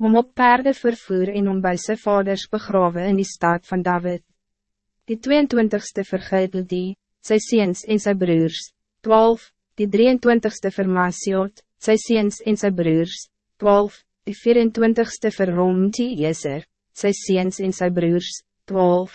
om op perde vervoer en om bij zijn vaders begraven in die stad van David. Die 22ste vergeitel die, sy seens en sy broers, 12, die 23ste vir Masiot, sy seens en sy broers, 12, die 24ste vir Romti Jezer, sy seens en sy broers, 12,